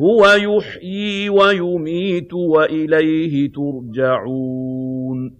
هُوَ يُحْيِي وَيُمِيتُ وَإِلَيْهِ تُرْجَعُونَ.